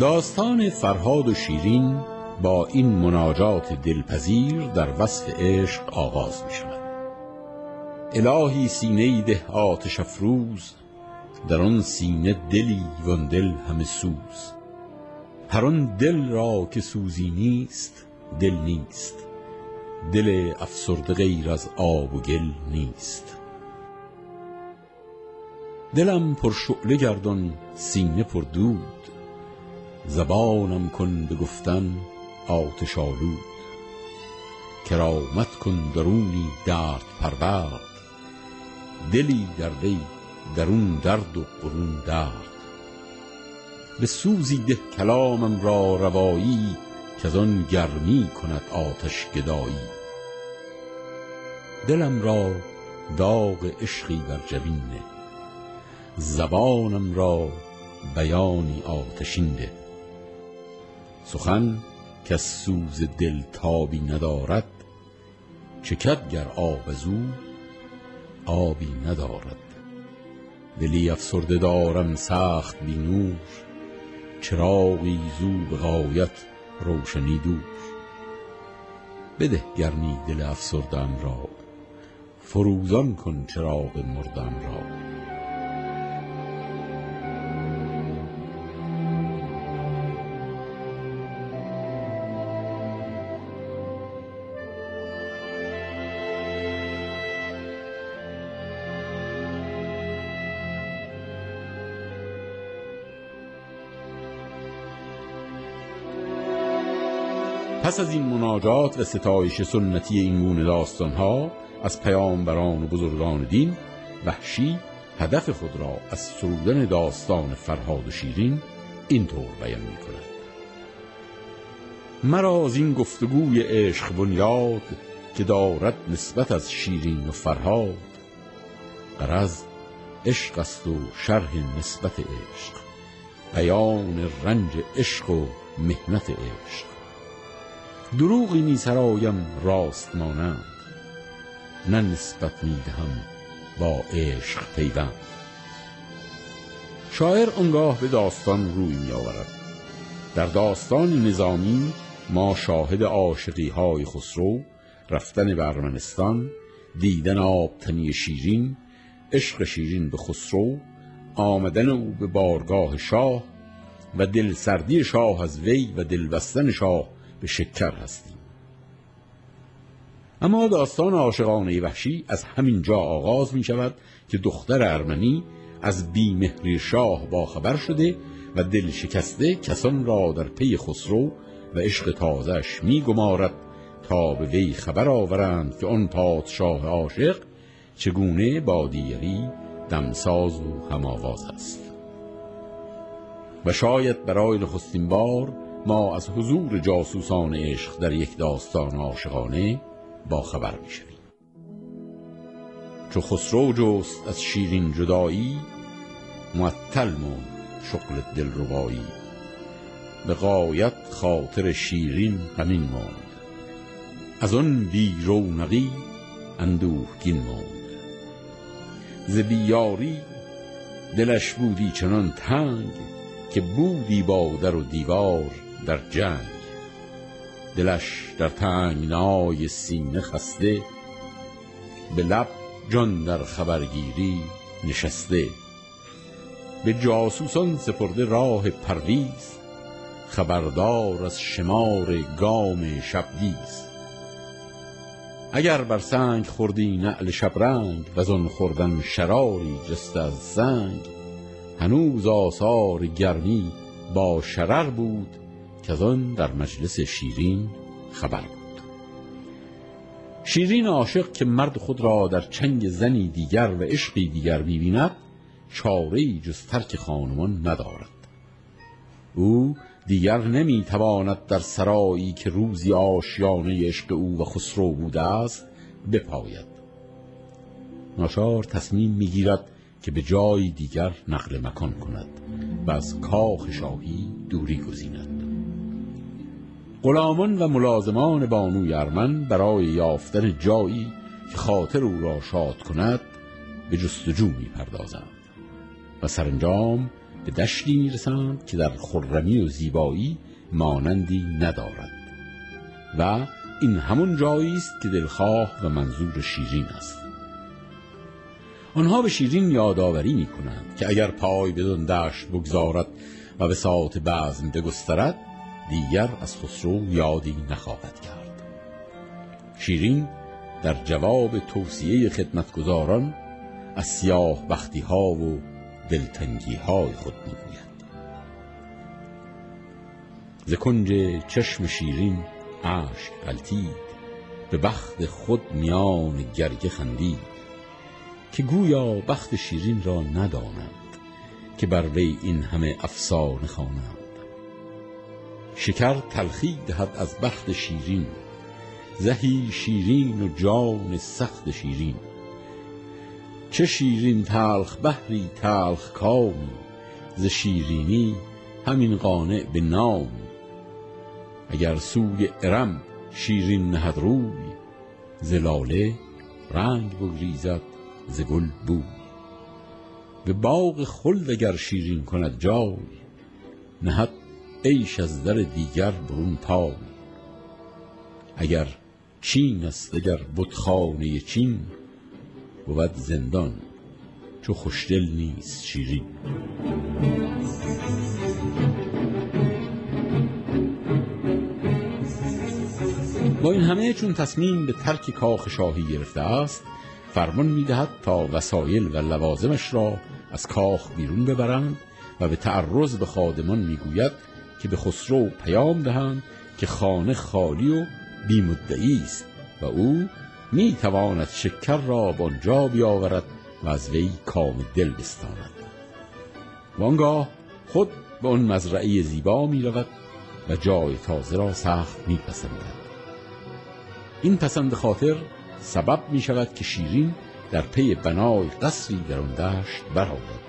داستان فرهاد و شیرین با این مناجات دلپذیر در وصف عشق آغاز می شود الهی سینه ده آتش افروز در آن سینه دلی وان دل همه سوز. هر آن دل را که سوزی نیست دل نیست. دل افسرده غیر از آب و گل نیست. دلم پر شعله گردان سینه پر دود. زبانم کن به گفتن آتش آلود. کرامت کن درونی درد پرورد. دلی در وی درون درد و برون درد. به سوزی ده کلامم را روایی که آن گرمی کند آتش گدایی. دلم را داغ عشقی بر جبین زبانم را بیانی آتشین ده. سخن کز سوز دل تابی ندارد چکد گر آب از او آبی ندارد. دلی افسرده دارم سخت بی نور چراغی زو به غایت روشنی دور. بده گرمی دل افسردم را فروزان کن چراغ مردم را. پس از این مناجات و ستایش سنتی این گونه داستان ها از پیامبران و بزرگان دین وحشی هدف خود را از سرودن داستان فرهاد و شیرین اینطور بیان می کند مرا از این گفتگوی عشق بنیاد که دارد نسبت از شیرین و فرهاد قرض عشق است و شرح نسبت عشق بیان رنج عشق و مهنت عشق. دروغی می سرایم راست مانند. نه نسبت می دهم با عشق پیوند. شاعر آنگاه به داستان روی می آورد. در داستان نظامی ما شاهد عاشقی های خسرو رفتن به ارمنستان دیدن آبتنی شیرین عشق شیرین به خسرو آمدن او به بارگاه شاه و دلسردی شاه از وی و دلبستن شاه به شکر هستیم. اما داستان عاشقانه وحشی از همین جا آغاز می شود که دختر ارمنی از بیمهری شاه باخبر شده و دل شکسته کسان را در پی خسرو و عشق تازش می گمارد تا به وی خبر آورند که آن پادشاه عاشق چگونه با دیگری دمساز و هماواز است. و شاید برای نخستین بار ما از حضور جاسوسان عشق در یک داستان عاشقانه با خبر می‌شویم. چو خسرو جست از شیرین جدایی معطل موند شغل دلربایی. به غایت خاطر شیرین غمین ماند. از آن بی رونقی اندوهگین ماند. ز بیاری دلش بودی چنان تنگ که بودی با در و دیوار در جنگ. دلش در تنگنای سینه خسته به لب جان در خبرگیری نشسته. به جاسوسان سپرده راه پرویز خبردار از شمار گام شبدیز اگر بر سنگ خوردی نعل شبرنگ و آن خوردن شراری جست از سنگ. هنوز آثار گرمی با شرر بود که آن در مجلس شیرین خبر بود. شیرین عاشق که مرد خود را در چنگ زنی دیگر و عشقی دیگر می‌بیند چاره جز ترک خانمان ندارد. او دیگر نمی‌تواند در سرایی که روزی آشیانه عشق او و خسرو بوده است بپاید. ناشار تصمیم می‌گیرد که به جای دیگر نقل مکان کند و از کاخ شاهی دوری گزیند. غلامان و ملازمان بانوی ارمن برای یافتن جایی که خاطر او را شاد کند به جستجو می پردازند و سرانجام به دشتی می‌رسند که در خرمی و زیبایی مانندی ندارد. و این همون جایی است که دلخواه و منظور شیرین است. آنها به شیرین یادآوری می کنند که اگر پای بدون دشت بگذارد و به ساعت بزم بگسترد دیگر از خسرو یادی نخواهد کرد. شیرین در جواب توصیه خدمتگزاران از سیاه بختی ها و دلتنگی های خود می‌گوید. ز کنج چشم شیرین اشک غلطید به بخت خود میان گرگه خندید که گویا بخت شیرین را ندانند که بر وی این همه افسانه خوانند شکر تلخی دهد از بخت شیرین زهی شیرین و جان سخت شیرین. چه شیرین تلخ بحری تلخ کامی ز شیرینی همین قانع به نام. اگر سوی ارم شیرین نهد روی ز لاله رنگ بگریزد ز گل بوی. به باغ خلد اگر شیرین کند جای نهد عیش از در دیگر برون پای اگر چین است اگر بتخانه چین بود زندان چو خوشدل نیست شیرین. با این همه چون تصمیم به ترک کاخ شاهی گرفته است فرمان می‌دهد تا وسایل و لوازمش را از کاخ بیرون ببرند و به تعرض به خادمان می‌گوید که به خسرو پیام دهند که خانه خالی و بیمدعی است و او می تواند شکر را آنجا بیاورد و از وی کام دل بستاند. وانگاه خود به آن مزرعه زیبا می رود و جای تازه را سخت می پسندد این پسند خاطر سبب می شود که شیرین در پی بنای قصری در آن دشت برآورد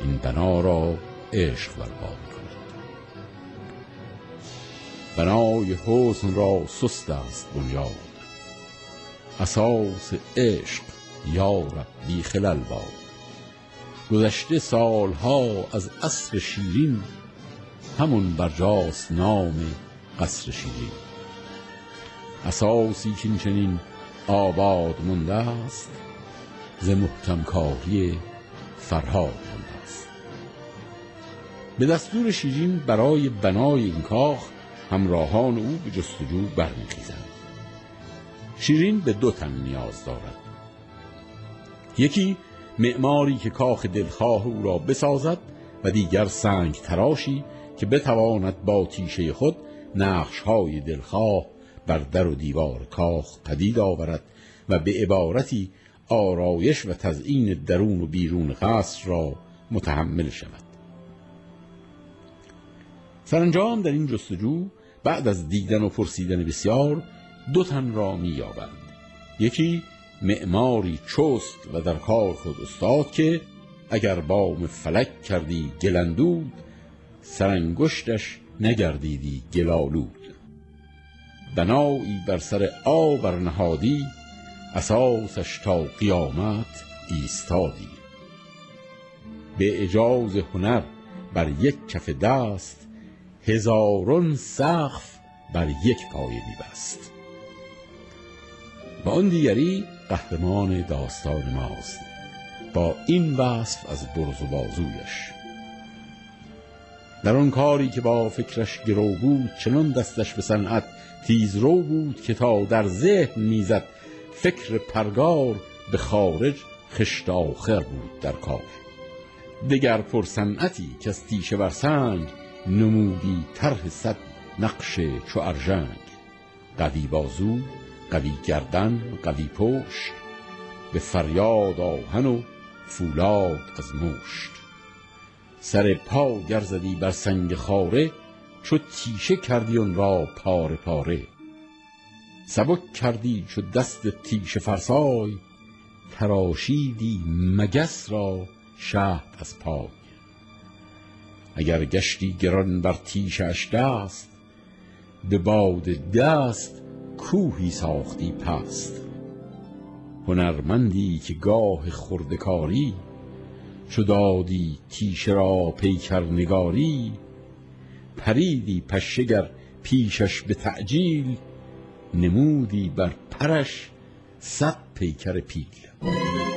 این بنا را عشق برپا بنای حسن را سست است بنیاد. اساس عشق یارب بی خلل باد. گذشته سالها از عصر شیرین همون برجاست نام قصر شیرین. اساسی که چنین آباد مونده است ز محکم کاری فرهاد. به دستور شیرین برای بنای این کاخ همراهان او به جستجو برمیخیزند. شیرین به دو تن نیاز دارد. یکی معماری که کاخ دلخواه او را بسازد و دیگر سنگ تراشی که بتواند با تیشه خود نقش های دلخواه بر در و دیوار کاخ پدید آورد و به عبارتی آرایش و تزئین درون و بیرون قصر را متحمل شود. سرانجام در این جستجو بعد از دیدن و پرسیدن بسیار دو تن را مییابند. یکی معماری چست و در کار خود استاد که اگر بام فلک کردی گلندود سرانگشتش نگردیدی گلالود. بنایی بر سر آب نهادی اساسش تا قیامت ایستادی. به اجاز هنر بر یک کف دست هزارون سقف بر یک پایه میبست. و آن دیگری قهرمان داستان ماست. با این وصف از برز و بازویش. در آن کاری که با فکرش گرو بود چنان دستش به صنعت تیز رو بود که تا در ذهن می‌زد فکر پرگار به خارج خشت آخر بود در کار. دگر پرصنعتی که از تیشه بر سنگ نمودی طرح صد نقش چو ارژنگ. قوی بازو قوی گردن قوی پشت. به فریاد آهن و فولاد از مشت. سر پا گرزدی بر سنگ خاره چو تیشه کردی اون را پاره پاره. سبک کردی چو دست تیشه فرسای تراشیدی مگس را شهد از پای. اگر گشتی گران بر تیشش دست به باد دست کوهی ساختی پست. هنرمندی که گاه خردکاری چو دادی تیشه را پیکر نگاری پریدی پشگر پیشش به تعجیل نمودی بر پرش صد پیکر پیل.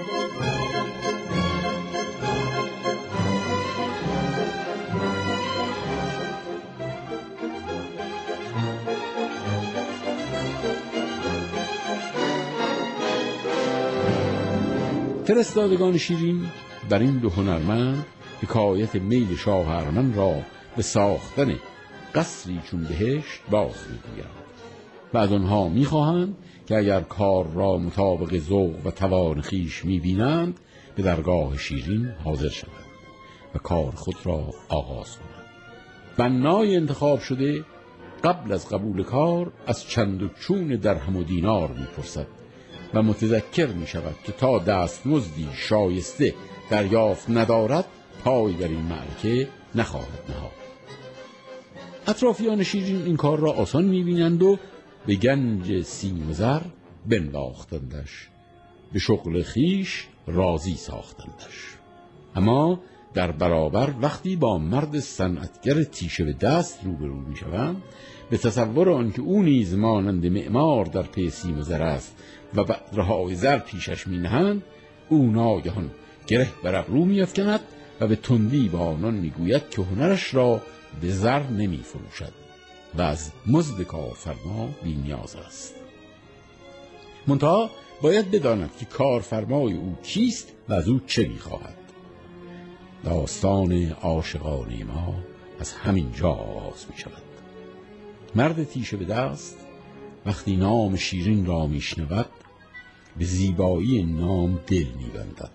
فرستادگان شیرین بر این دو هنرمند حکایت میل شاه ارمن را به ساختن قصری چون بهشت باز می‌گویند. و از آنها می‌خواهند که اگر کار را مطابق ذوق و توان خیش می‌بینند به درگاه شیرین حاضر شوند و کار خود را آغاز کنند. بنای انتخاب شده قبل از قبول کار از چند و چون درهم و دینار می‌پرسد. و متذکر می شود که تا دستمزدی شایسته دریافت ندارد پای در این معرکه نخواهد نهاد. اطرافیان شیرین این کار را آسان می‌بینند و به گنج سیم زر بنواختندش به شغل خیش راضی ساختندش. اما در برابر وقتی با مرد صنعتگر تیشه به دست روبرو می‌شوند به تصور آنکه او نیز مانند معمار در پی سیم است و بدرهای زر پیشش می نهند او ناگهان گره بر ابرو میافکند و به تندی با آنان می‌گوید که هنرش را به زر نمی فروشد و از مزد کارفرما بی نیاز است. منتها باید بداند که کارفرمای او کیست و از او چه می‌خواهد. داستان عاشقانه ما از همین جا آغاز می شود مرد تیشه به دست وقتی نام شیرین را میشنود به زیبایی نام دل میبندد.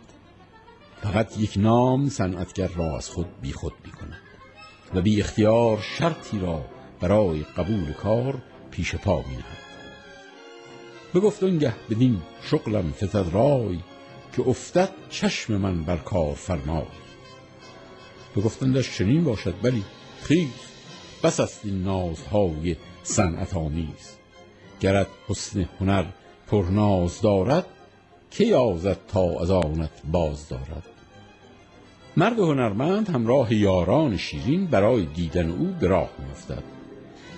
فقط یک نام صنعتگر را از خود بی خود می کند و بی اختیار شرطی را برای قبول کار پیش پا می نهد بگفت آنگه بدین شغلم فتد رای که افتد چشم من بر کار فرمای. بگفتندش چنین باشد بلی خیز بس است این نازهای صنعت آمیز گرد حسن هنر پرناز دارد که یازد تا از آنت باز دارد؟ مرد هنرمند همراه یاران شیرین برای دیدن او به راه میافتد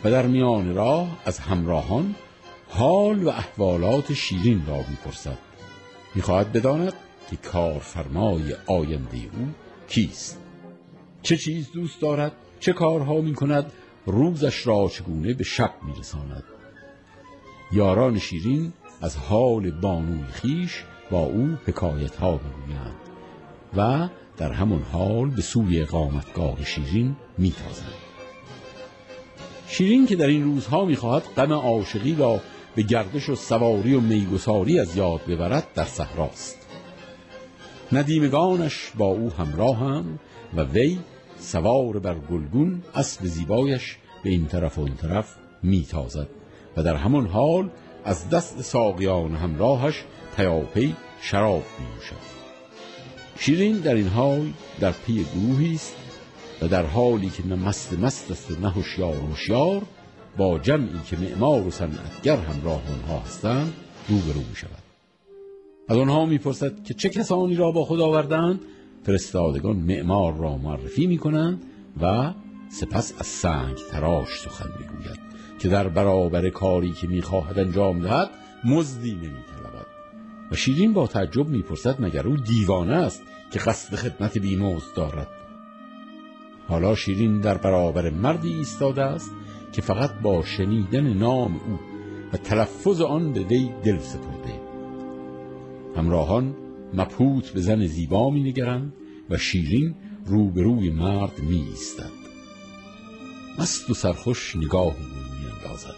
و در میان راه از همراهان حال و احوالات شیرین را می‌پرسد. می‌خواهد بداند که کارفرمای آینده او کیست. چه چیز دوست دارد چه کارها می‌کند روزش را چگونه به شب میرساند؟ یاران شیرین از حال بانوی خیش با او حکایت ها می‌گویند و در همان حال به سوی اقامتگاه شیرین میتازند شیرین که در این روزها می‌خواهد غم عاشقی را به گردش و سواری و میگساری از یاد ببرد در صحراست. ندیمگانش با او همراهند و وی سوار بر گلگون اسب زیبایش به این طرف و این طرف میتازد و در همان حال از دست ساقیان همراهش پیاپی شراب میوشد شیرین در این حال در پی گروهی است و در حالی که نه مست مست است و نه هوشیار هوشیار با جمعی که معمار و صنعتگر همراه آنها هستند روبرو می شود از آنها می‌پرسد که چه کسانی را با خود آوردند؟ فرستادگان معمار را معرفی می کنند و سپس از سنگ تراش سخن می‌گوید. که در برابر کاری که می‌خواهد انجام دهد مزدی نمیطلبد. و شیرین با تعجب می‌پرسد مگر او دیوانه است که قصد خدمت بیمزد دارد؟ حالا شیرین در برابر مردی ایستاده است که فقط با شنیدن نام او و تلفظ آن به وی دل سپرده همراهان مبهوت به زن زیبا می نگرند و شیرین روبروی مرد می ایستد مست و سرخوش نگاه می اندازد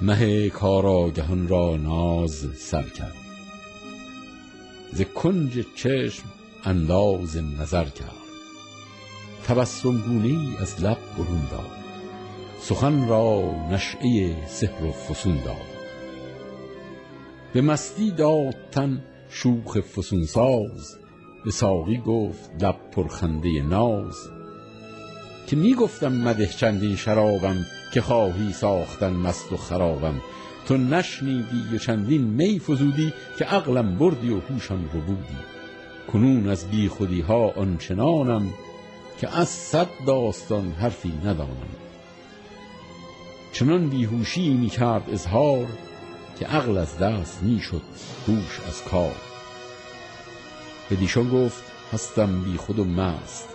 مه کاراگهان را ناز سر کرد. ز کنج چشم انداز نظر کرد. تبسم گونی از لب برون داد. سخن را نشعه سحر و فسون داد. به مستی داد تن شوخ فسون ساز به ساقی گفت لب پرخنده ناز. که می گفتم مده چندین شرابم که خواهی ساختن مست و خرابم. تو نشنیدی و چندین می فزودی که عقلم بردی و هوشم رو بودی. کنون از بی خودی ها آنچنانم که از صد داستان حرفی ندانم. چنان بیهوشی می کرد اظهار که عقل از دست می شد هوش از کار. به دیشان گفت هستم بی خود و مست.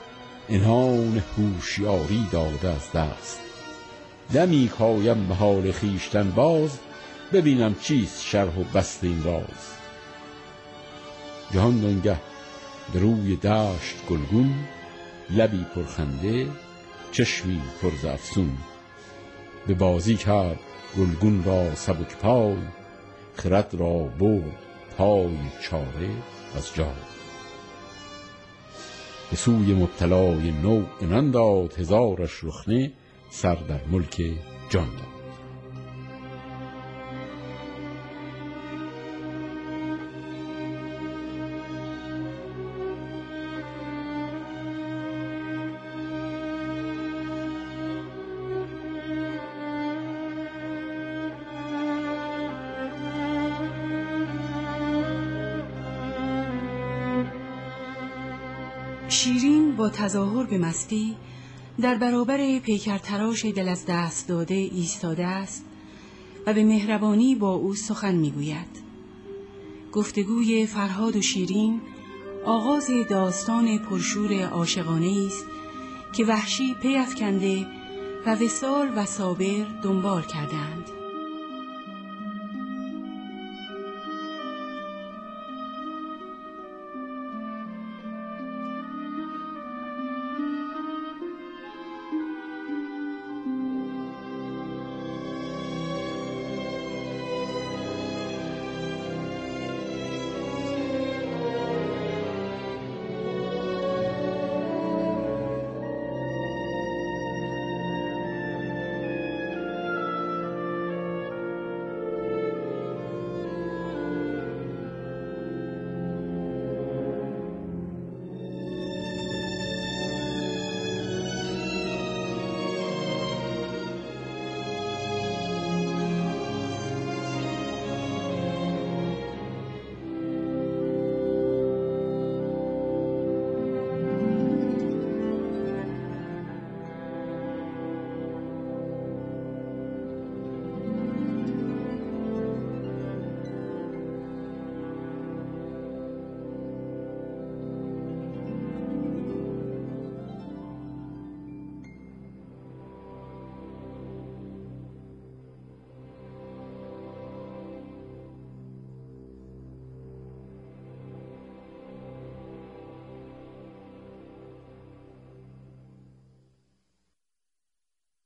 انهان هوشیاری داده از دست. دمی کایم به حال خیشتن باز ببینم چیست شرح و بست این راز. جهان دانگه به روی دشت گلگون لبی پرخنده چشمی پر افسون به بازی کرد گلگون را سبک پای خرد را برد پای چاره از جای. به سوی مبتلای نو عنان داد هزارش رخنه سر در ملک جان داد. شیرین با تظاهر به مستی در برابر پیکر تراش دل از دست داده ایستاده است و به مهربانی با او سخن می‌گوید. گفتگوی فرهاد و شیرین آغاز داستان پرشور عاشقانه است که وحشی پی افکنده و وسال و صابر دنبال کردند.